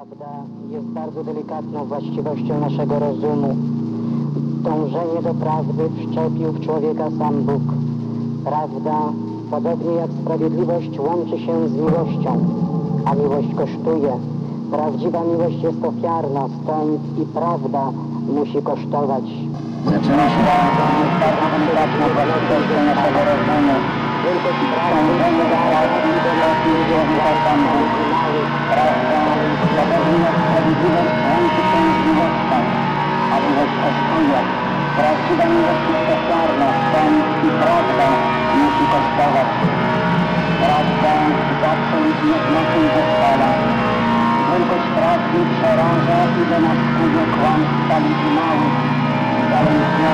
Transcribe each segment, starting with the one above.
Prawda jest bardzo delikatną właściwością naszego rozumu. Dążenie do prawdy wszczepił w człowieka sam Bóg. Prawda, podobnie jak sprawiedliwość, łączy się z miłością, a miłość kosztuje. Prawdziwa miłość jest ofiarna, stąd i prawda musi kosztować. Zaczyna się bardzo delikatną właściwością naszego rozumu. Только страшный шаран, жадный до нас, куда к вам стали финалы. Стали финалы.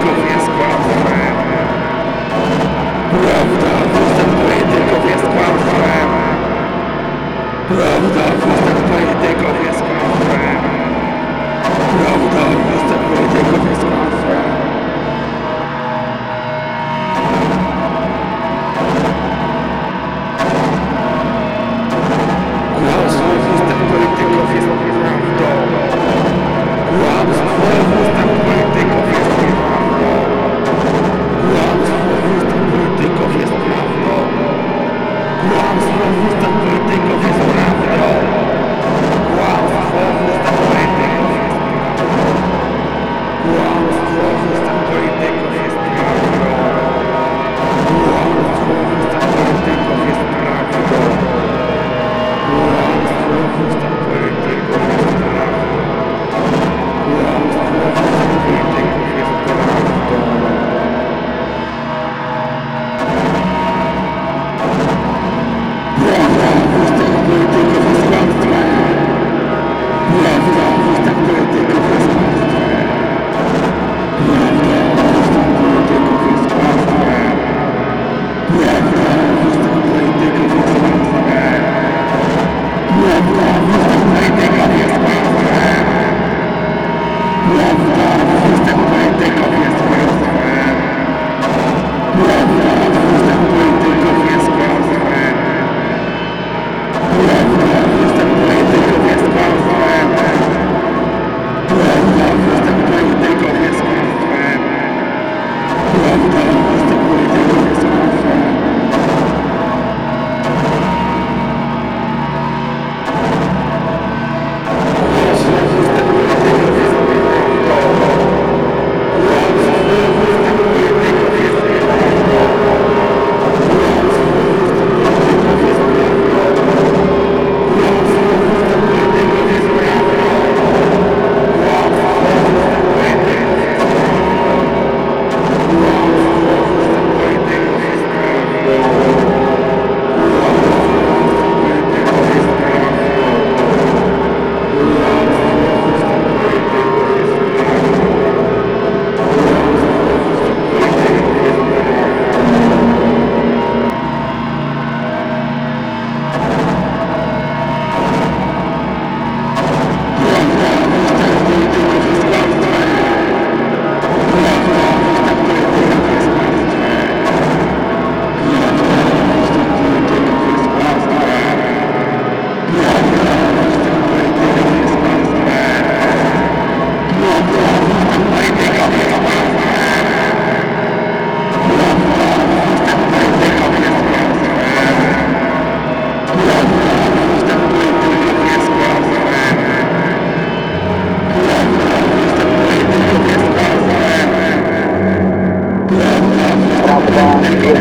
que eu fiz quatro.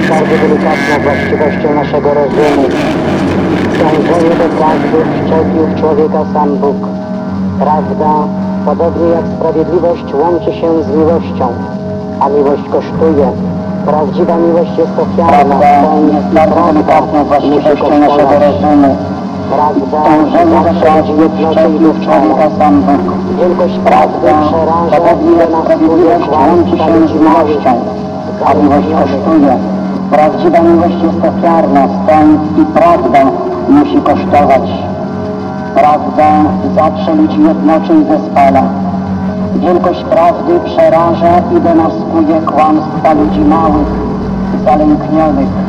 Właściwością naszego rozumu. Dążenie do prawdy wszczepił w człowieka sam Bóg. Prawda, podobnie jak sprawiedliwość, łączy się z miłością, a miłość kosztuje. Prawdziwa miłość jest ofiarna, jest bardzo delikatną właściwością naszego rozumu. Prawda Dążenie do prawdy wszczepił w człowieka sam Bóg. Wielkość prawdy przeraża podobnie jak nas sprawiedliwość łączy się z miłością, a miłość kosztuje. Prawdziwa miłość jest ofiarna, stąd i prawda musi kosztować. Prawda zawsze ludzi jednoczy zespala. Wielkość prawdy przeraża i demaskuje kłamstwa ludzi małych, zalęknionych.